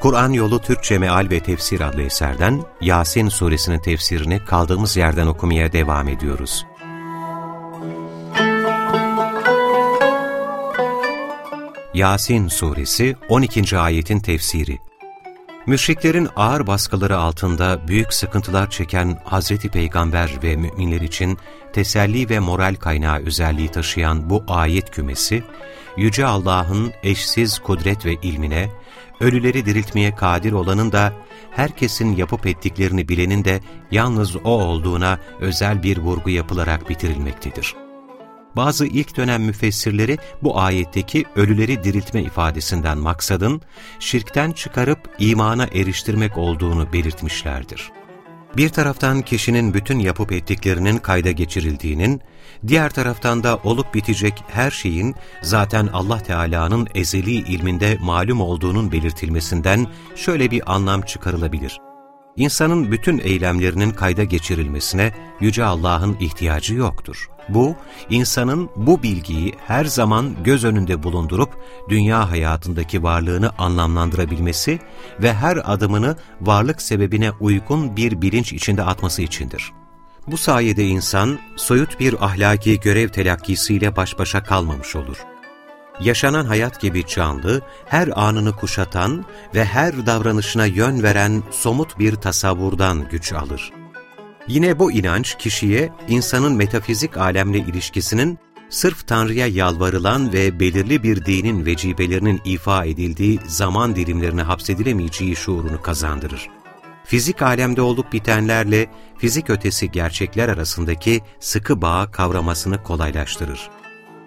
Kur'an Yolu Türkçe Meal ve Tefsir adlı eserden Yasin suresinin tefsirini kaldığımız yerden okumaya devam ediyoruz. Yasin suresi 12. ayetin tefsiri Müşriklerin ağır baskıları altında büyük sıkıntılar çeken Hazreti Peygamber ve müminler için teselli ve moral kaynağı özelliği taşıyan bu ayet kümesi, Yüce Allah'ın eşsiz kudret ve ilmine, ölüleri diriltmeye kadir olanın da, herkesin yapıp ettiklerini bilenin de yalnız O olduğuna özel bir vurgu yapılarak bitirilmektedir. Bazı ilk dönem müfessirleri bu ayetteki ölüleri diriltme ifadesinden maksadın, şirkten çıkarıp imana eriştirmek olduğunu belirtmişlerdir. Bir taraftan kişinin bütün yapıp ettiklerinin kayda geçirildiğinin, diğer taraftan da olup bitecek her şeyin zaten Allah Teala'nın ezeli ilminde malum olduğunun belirtilmesinden şöyle bir anlam çıkarılabilir. İnsanın bütün eylemlerinin kayda geçirilmesine Yüce Allah'ın ihtiyacı yoktur. Bu, insanın bu bilgiyi her zaman göz önünde bulundurup dünya hayatındaki varlığını anlamlandırabilmesi ve her adımını varlık sebebine uygun bir bilinç içinde atması içindir. Bu sayede insan, soyut bir ahlaki görev telakkisiyle baş başa kalmamış olur. Yaşanan hayat gibi canlı, her anını kuşatan ve her davranışına yön veren somut bir tasavvurdan güç alır. Yine bu inanç kişiye insanın metafizik alemle ilişkisinin sırf Tanrı'ya yalvarılan ve belirli bir dinin vecibelerinin ifa edildiği zaman dilimlerine hapsedilemeyeceği şuurunu kazandırır. Fizik alemde olup bitenlerle fizik ötesi gerçekler arasındaki sıkı bağ kavramasını kolaylaştırır.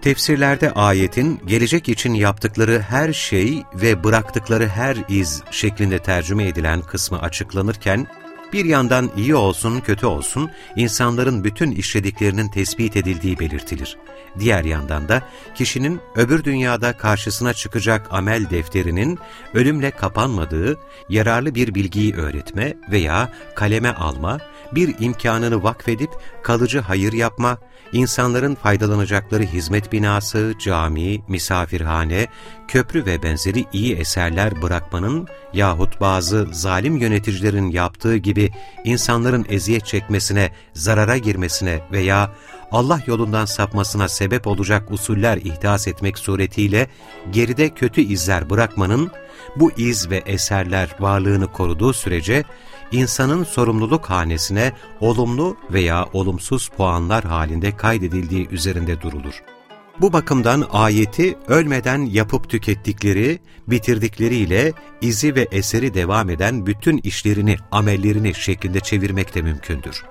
Tefsirlerde ayetin gelecek için yaptıkları her şey ve bıraktıkları her iz şeklinde tercüme edilen kısmı açıklanırken, bir yandan iyi olsun kötü olsun insanların bütün işlediklerinin tespit edildiği belirtilir. Diğer yandan da kişinin öbür dünyada karşısına çıkacak amel defterinin ölümle kapanmadığı, yararlı bir bilgiyi öğretme veya kaleme alma, bir imkanını vakfedip kalıcı hayır yapma, insanların faydalanacakları hizmet binası, cami, misafirhane, köprü ve benzeri iyi eserler bırakmanın yahut bazı zalim yöneticilerin yaptığı gibi insanların eziyet çekmesine, zarara girmesine veya Allah yolundan sapmasına sebep olacak usuller ihdas etmek suretiyle geride kötü izler bırakmanın, bu iz ve eserler varlığını koruduğu sürece, insanın sorumluluk hanesine olumlu veya olumsuz puanlar halinde kaydedildiği üzerinde durulur. Bu bakımdan ayeti ölmeden yapıp tükettikleri, bitirdikleriyle izi ve eseri devam eden bütün işlerini, amellerini şeklinde çevirmek de mümkündür.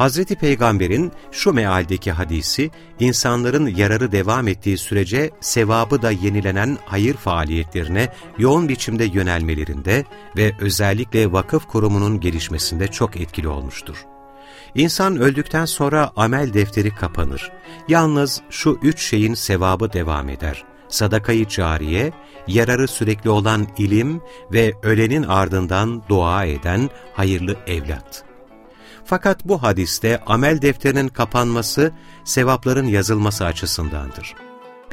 Hazreti Peygamber'in şu mealdeki hadisi, insanların yararı devam ettiği sürece sevabı da yenilenen hayır faaliyetlerine yoğun biçimde yönelmelerinde ve özellikle vakıf kurumunun gelişmesinde çok etkili olmuştur. İnsan öldükten sonra amel defteri kapanır. Yalnız şu üç şeyin sevabı devam eder. Sadakayı cariye, yararı sürekli olan ilim ve ölenin ardından dua eden hayırlı evlat. Fakat bu hadiste amel defterinin kapanması, sevapların yazılması açısındandır.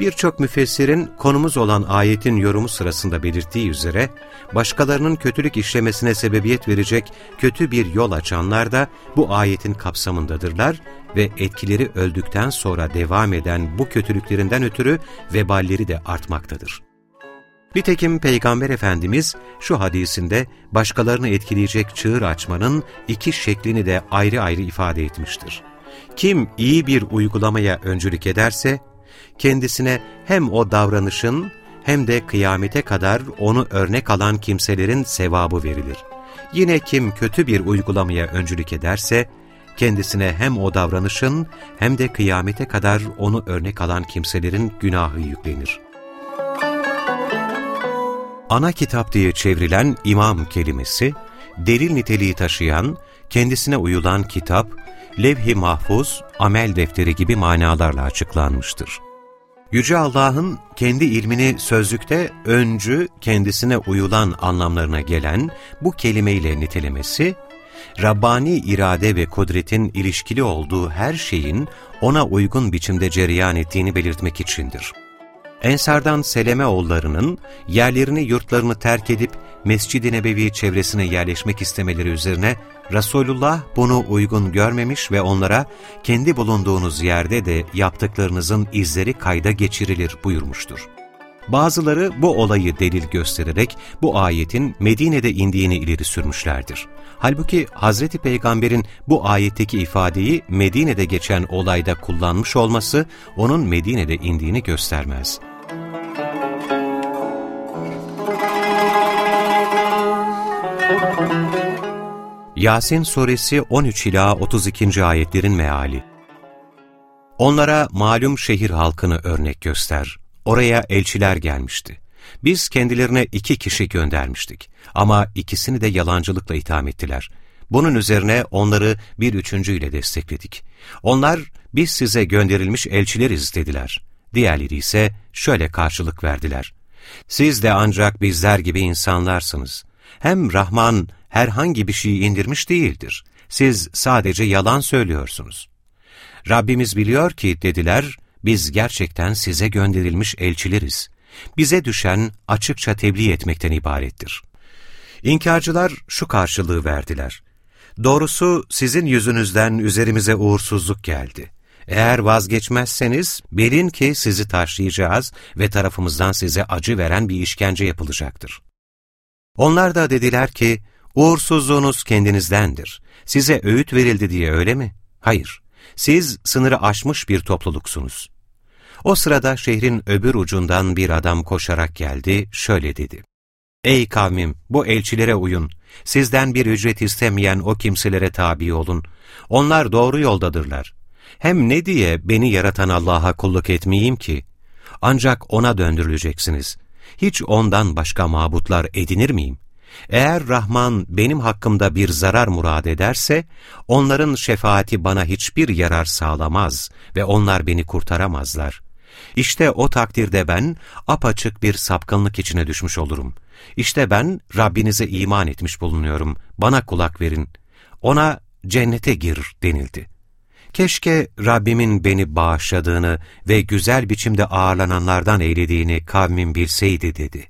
Birçok müfessirin konumuz olan ayetin yorumu sırasında belirttiği üzere, başkalarının kötülük işlemesine sebebiyet verecek kötü bir yol açanlar da bu ayetin kapsamındadırlar ve etkileri öldükten sonra devam eden bu kötülüklerinden ötürü veballeri de artmaktadır. Nitekim Peygamber Efendimiz şu hadisinde başkalarını etkileyecek çığır açmanın iki şeklini de ayrı ayrı ifade etmiştir. Kim iyi bir uygulamaya öncülük ederse, kendisine hem o davranışın hem de kıyamete kadar onu örnek alan kimselerin sevabı verilir. Yine kim kötü bir uygulamaya öncülük ederse, kendisine hem o davranışın hem de kıyamete kadar onu örnek alan kimselerin günahı yüklenir. Ana kitap diye çevrilen imam kelimesi, delil niteliği taşıyan, kendisine uyulan kitap, levh-i mahfuz, amel defteri gibi manalarla açıklanmıştır. Yüce Allah'ın kendi ilmini sözlükte öncü, kendisine uyulan anlamlarına gelen bu kelimeyle nitelemesi, Rabbani irade ve kudretin ilişkili olduğu her şeyin ona uygun biçimde cereyan ettiğini belirtmek içindir. Ensardan Seleme oğullarının yerlerini yurtlarını terk edip Mescid-i Nebevi çevresine yerleşmek istemeleri üzerine Resulullah bunu uygun görmemiş ve onlara kendi bulunduğunuz yerde de yaptıklarınızın izleri kayda geçirilir buyurmuştur. Bazıları bu olayı delil göstererek bu ayetin Medine'de indiğini ileri sürmüşlerdir. Halbuki Hazreti Peygamber'in bu ayetteki ifadeyi Medine'de geçen olayda kullanmış olması onun Medine'de indiğini göstermez. Yasin Suresi 13 ila 32. ayetlerin meali. Onlara malum şehir halkını örnek göster. Oraya elçiler gelmişti. Biz kendilerine iki kişi göndermiştik. Ama ikisini de yalancılıkla itham ettiler. Bunun üzerine onları bir üçüncüyle destekledik. Onlar, biz size gönderilmiş elçileriz dediler. Diğerleri ise şöyle karşılık verdiler. Siz de ancak bizler gibi insanlarsınız. Hem Rahman herhangi bir şey indirmiş değildir. Siz sadece yalan söylüyorsunuz. Rabbimiz biliyor ki dediler, biz gerçekten size gönderilmiş elçileriz. Bize düşen açıkça tebliğ etmekten ibarettir. İnkarcılar şu karşılığı verdiler. Doğrusu sizin yüzünüzden üzerimize uğursuzluk geldi. Eğer vazgeçmezseniz bilin ki sizi taşlayacağız ve tarafımızdan size acı veren bir işkence yapılacaktır. Onlar da dediler ki, uğursuzluğunuz kendinizdendir. Size öğüt verildi diye öyle mi? Hayır, siz sınırı aşmış bir topluluksunuz. O sırada şehrin öbür ucundan bir adam koşarak geldi, şöyle dedi. Ey kavmim, bu elçilere uyun. Sizden bir ücret istemeyen o kimselere tabi olun. Onlar doğru yoldadırlar. Hem ne diye beni yaratan Allah'a kulluk etmeyeyim ki? Ancak O'na döndürüleceksiniz. Hiç O'ndan başka mabutlar edinir miyim? Eğer Rahman benim hakkımda bir zarar murad ederse, onların şefaati bana hiçbir yarar sağlamaz ve onlar beni kurtaramazlar. İşte o takdirde ben apaçık bir sapkınlık içine düşmüş olurum. İşte ben Rabbinize iman etmiş bulunuyorum, bana kulak verin. Ona cennete gir denildi. Keşke Rabbimin beni bağışladığını ve güzel biçimde ağırlananlardan eylediğini kavmin bilseydi dedi.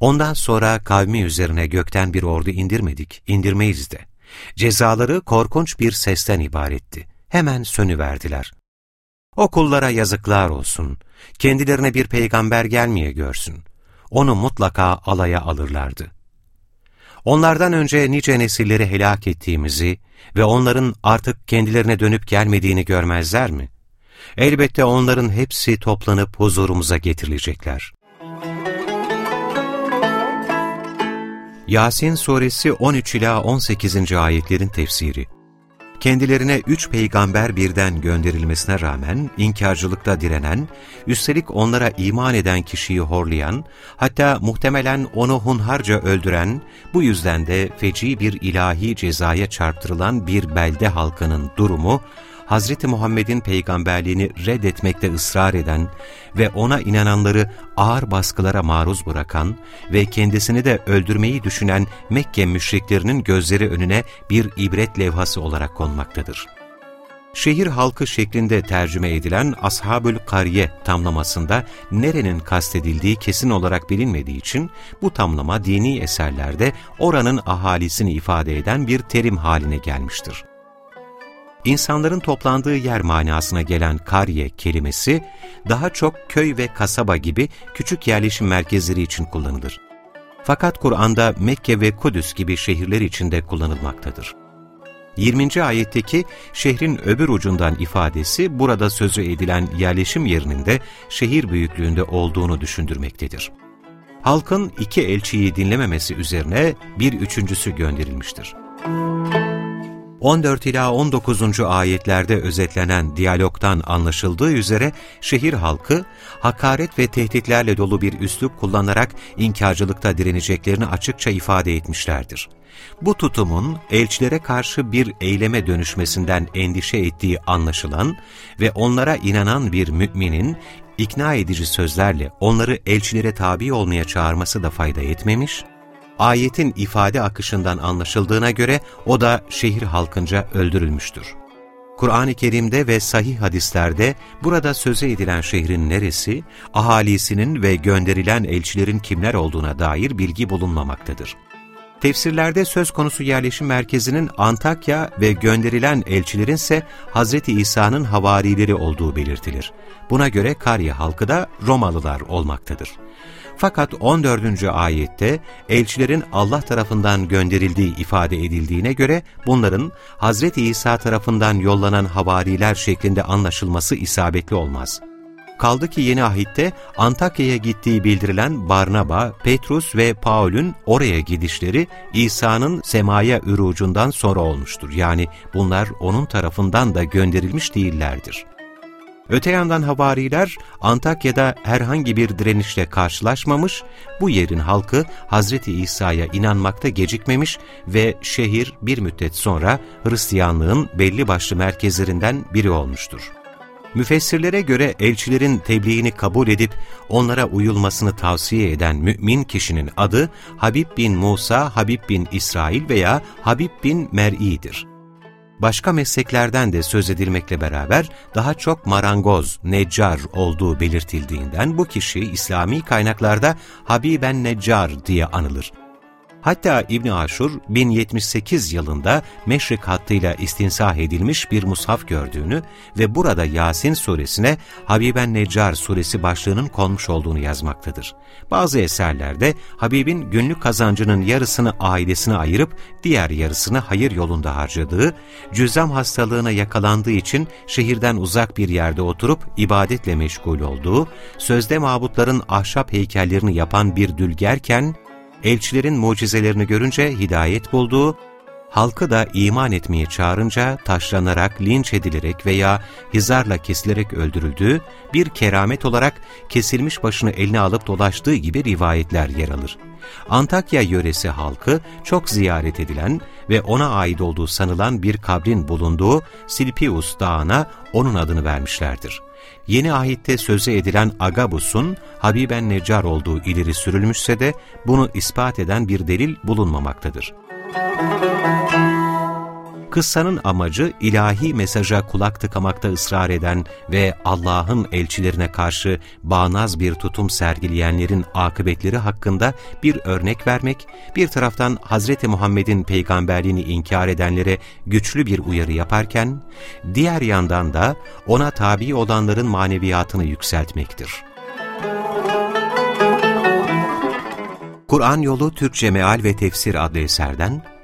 Ondan sonra kavmi üzerine gökten bir ordu indirmedik, indirmeyiz de. Cezaları korkunç bir sesten ibaretti. Hemen sönüverdiler. O kullara yazıklar olsun, kendilerine bir peygamber gelmeye görsün. Onu mutlaka alaya alırlardı. Onlardan önce nice nesilleri helak ettiğimizi ve onların artık kendilerine dönüp gelmediğini görmezler mi? Elbette onların hepsi toplanıp huzurumuza getirilecekler. Yasin Suresi 13 ila 18. ayetlerin tefsiri. Kendilerine üç peygamber birden gönderilmesine rağmen inkarcılıkta direnen, üstelik onlara iman eden kişiyi horlayan, hatta muhtemelen onu hunharca öldüren, bu yüzden de feci bir ilahi cezaya çarptırılan bir belde halkının durumu, Hz. Muhammed'in peygamberliğini reddetmekte ısrar eden ve ona inananları ağır baskılara maruz bırakan ve kendisini de öldürmeyi düşünen Mekke müşriklerinin gözleri önüne bir ibret levhası olarak konmaktadır. Şehir halkı şeklinde tercüme edilen Ashabül Kariye tamlamasında nerenin kastedildiği kesin olarak bilinmediği için bu tamlama dini eserlerde oranın ahalisini ifade eden bir terim haline gelmiştir. İnsanların toplandığı yer manasına gelen kariye kelimesi, daha çok köy ve kasaba gibi küçük yerleşim merkezleri için kullanılır. Fakat Kur'an'da Mekke ve Kudüs gibi şehirler için de kullanılmaktadır. 20. ayetteki şehrin öbür ucundan ifadesi burada sözü edilen yerleşim yerinin de şehir büyüklüğünde olduğunu düşündürmektedir. Halkın iki elçiyi dinlememesi üzerine bir üçüncüsü gönderilmiştir. 14 ila 19. ayetlerde özetlenen diyalogtan anlaşıldığı üzere şehir halkı hakaret ve tehditlerle dolu bir üslup kullanarak inkarcılıkta direneceklerini açıkça ifade etmişlerdir. Bu tutumun elçilere karşı bir eyleme dönüşmesinden endişe ettiği anlaşılan ve onlara inanan bir müminin ikna edici sözlerle onları elçilere tabi olmaya çağırması da fayda etmemiş, ayetin ifade akışından anlaşıldığına göre o da şehir halkınca öldürülmüştür. Kur'an-ı Kerim'de ve sahih hadislerde burada söze edilen şehrin neresi, ahalisinin ve gönderilen elçilerin kimler olduğuna dair bilgi bulunmamaktadır. Tefsirlerde söz konusu yerleşim merkezinin Antakya ve gönderilen elçilerin ise Hz. İsa'nın havarileri olduğu belirtilir. Buna göre Karya halkı da Romalılar olmaktadır. Fakat 14. ayette elçilerin Allah tarafından gönderildiği ifade edildiğine göre bunların Hz. İsa tarafından yollanan havariler şeklinde anlaşılması isabetli olmaz. Kaldı ki yeni ahitte Antakya'ya gittiği bildirilen Barnaba, Petrus ve Paul'ün oraya gidişleri İsa'nın semaya ürucundan sonra olmuştur. Yani bunlar onun tarafından da gönderilmiş değillerdir. Öte yandan havariler Antakya'da herhangi bir direnişle karşılaşmamış, bu yerin halkı Hazreti İsa'ya inanmakta gecikmemiş ve şehir bir müddet sonra Hristiyanlığın belli başlı merkezlerinden biri olmuştur. Müfessirlere göre elçilerin tebliğini kabul edip onlara uyulmasını tavsiye eden mümin kişinin adı Habib bin Musa, Habib bin İsrail veya Habib bin Mer'i'dir. Başka mesleklerden de söz edilmekle beraber daha çok marangoz, neccar olduğu belirtildiğinden bu kişi İslami kaynaklarda Habiben Neccar diye anılır. Hatta İbn Aşur 1078 yılında meşrik hattıyla istinsah edilmiş bir mushaf gördüğünü ve burada Yasin suresine Habiben Neccar suresi başlığının konmuş olduğunu yazmaktadır. Bazı eserlerde Habib'in günlük kazancının yarısını ailesine ayırıp diğer yarısını hayır yolunda harcadığı, cüzzam hastalığına yakalandığı için şehirden uzak bir yerde oturup ibadetle meşgul olduğu, sözde mabutların ahşap heykellerini yapan bir dülgerken, elçilerin mucizelerini görünce hidayet bulduğu, halkı da iman etmeye çağırınca taşlanarak, linç edilerek veya hizarla kesilerek öldürüldüğü, bir keramet olarak kesilmiş başını eline alıp dolaştığı gibi rivayetler yer alır. Antakya yöresi halkı çok ziyaret edilen ve ona ait olduğu sanılan bir kabrin bulunduğu Silpius Dağı'na onun adını vermişlerdir. Yeni ahitte sözü edilen Agabus'un Habiben Necar olduğu ileri sürülmüşse de bunu ispat eden bir delil bulunmamaktadır. Kıssanın amacı ilahi mesaja kulak tıkamakta ısrar eden ve Allah'ın elçilerine karşı bağnaz bir tutum sergileyenlerin akıbetleri hakkında bir örnek vermek, bir taraftan Hz. Muhammed'in peygamberliğini inkar edenlere güçlü bir uyarı yaparken, diğer yandan da ona tabi olanların maneviyatını yükseltmektir. Kur'an Yolu Türkçe Meal ve Tefsir adlı eserden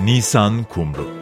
Nisan Kumru